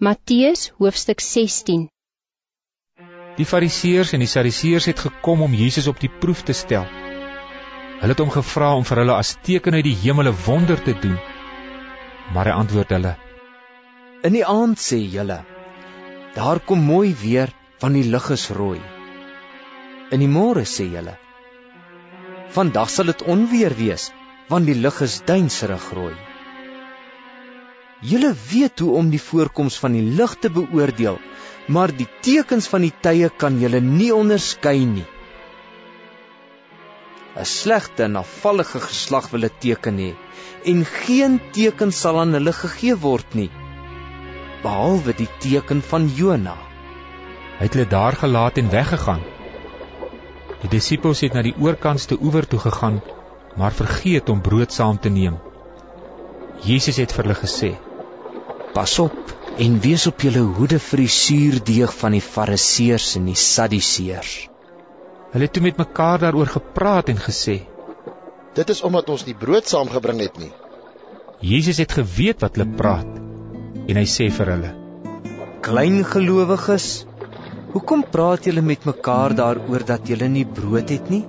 Matteus hoofstuk 16 Die fariseërs en die sadiseërs het gekom om Jesus op die proef te stel. Hulle het hom gevra om vir hulle as teken uit die hemel 'n wonder te doen. Maar hy antwoord hulle: In die aand sê julle: Daar kom mooi weer, want die lug is rooi. In die môre sê julle: Vandag sal dit onweer wees, want die lug is duinserig rooi. Julle weet hoe om die voorkoms van die lig te beoordeel, maar die tekens van die tye kan julle nie onderskei nie. 'n Slegte en afvallige geslag wil 'n teken hê, en geen teken sal aan hulle gegee word nie, behalwe die teken van Jona. Hy het hulle daar gelaat en weggegaan. Die disippels het na die oorkantste oewer toe gegaan, maar vergeet om brood saam te neem. Jesus het vir hulle gesê: Pas op en wees op julle hoede vir die suurdeeg van die Fariseërs en die Sadduseërs. Hulle het toe met mekaar daaroor gepraat en gesê: Dit is omdat ons nie brood saamgebring het nie. Jesus het geweet wat hulle praat en hy sê vir hulle: Klein gelowiges, hoekom praat julle met mekaar daaroor dat julle nie brood het nie?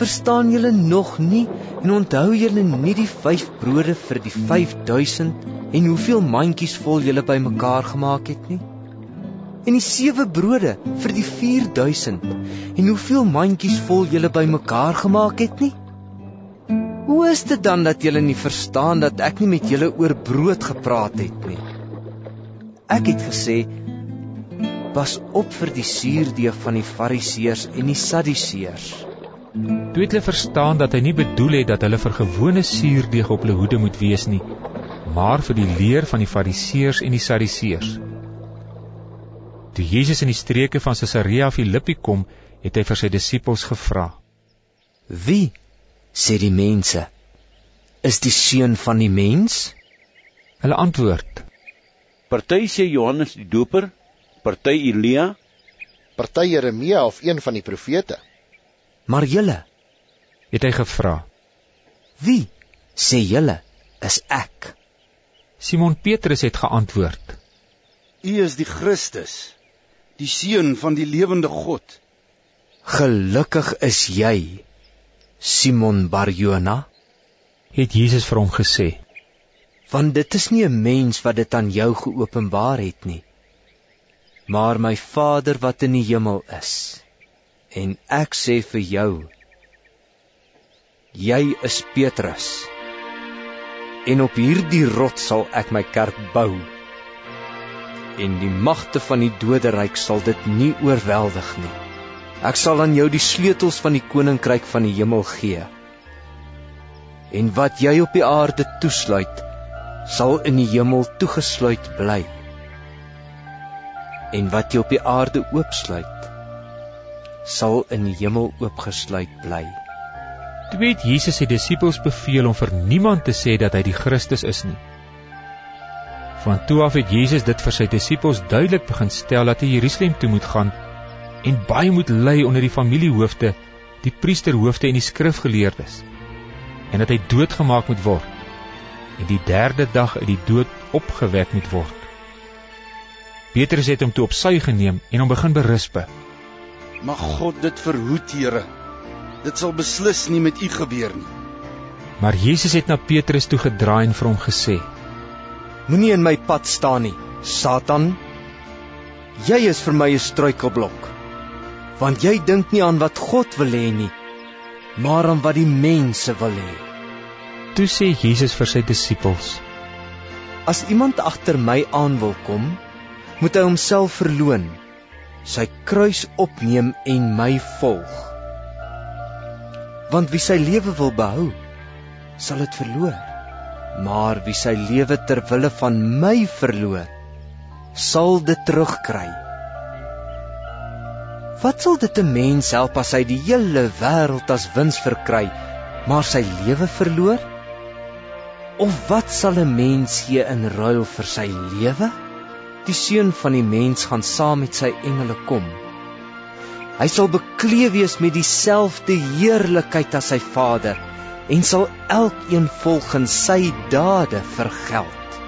Verstaan julle nog nie en onthou julle nie die 5 brode vir die 5000 en hoeveel mandjies vol julle bymekaar gemaak het nie? En die 7 brode vir die 4000 en hoeveel mandjies vol julle bymekaar gemaak het nie? Hoe is dit dan dat julle nie verstaan dat ek nie met julle oor brood gepraat het nie? Ek het gesê Pas op vir die suurdeeg van die Fariseërs en die Sadduseërs. Toe het hulle verstaan dat hy nie bedoel het dat hulle vir gewone suurdeeg op hulle hoede moet wees nie, maar vir die leer van die Fariseërs en die Sadduseërs. Toe Jesus in die streke van Caesarea Philippi kom, het hy vir sy disippels gevra: "Wie sê die mense is die seun van die mens?" Hulle antwoord: "Party sê Johannes die Doper, party Elia, party Jeremia of een van die profete." Maar julle, het hy gevra. Wie sê julle is ek? Simon Petrus het geantwoord. U is die Christus, die seun van die lewende God. Gelukkig is jy, Simon Barjona, het Jesus vir hom gesê. Want dit is nie 'n mens wat dit aan jou geopenbaar het nie, maar my Vader wat in die hemel is. En ek sê vir jou, jy is Petrus. En op hierdie rots sal ek my kerk bou. En die magte van die doderyk sal dit nie oorweldig nie. Ek sal aan jou die sleutels van die koninkryk van die hemel gee. En wat jy op die aarde toesluit, sal in die hemel toegesluit bly. En wat jy op die aarde oopsluit, sal in die hemel oopgesluit bly. Toe het Jesus sy disippels beveel om vir niemand te sê dat hy die Christus is nie. Van toe af het Jesus dit vir sy disippels duidelik begin stel dat hy Jerusalem toe moet gaan en baie moet ly onder die familiehoofde, die priesterhoofde en die skrifgeleerdes en dat hy doodgemaak moet word en die derde dag uit die dood opgewek moet word. Petrus het hom toe op sy geneem en hom begin berispe. Mag God dit verhoed, Here. Dit sal beslis nie met u gebeur nie. Maar Jesus het na Petrus toe gedraai en vir hom gesê: Moenie in my pad staan nie, Satan. Jy is vir my 'n struikelblok. Want jy dink nie aan wat God wil hê nie, maar aan wat die mense wil hê. Toe sê Jesus vir sy disippels: As iemand agter my aan wil kom, moet hy homself verloën sy kruis opneem en my volg. Want wie sy lewe wil behou, sal dit verloor. Maar wie sy lewe ter wille van my verloor, sal dit terugkry. Wat sal dit 'n mens help as hy die hele wêreld as wins verkry, maar sy lewe verloor? Of wat sal 'n mens gee in ruil vir sy lewe? Die seun van die mens gaan saam met sy engele kom. Hy sal bekleed wees met dieselfde heerlikheid as sy Vader en sal elkeen volgens sy dade vergeld.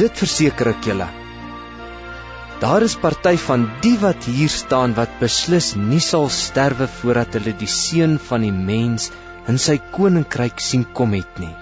Dit verseker ek julle. Daar is party van die wat hier staan wat beslis nie sal sterwe voordat hulle die seun van die mens in sy koninkryk sien kom het nie.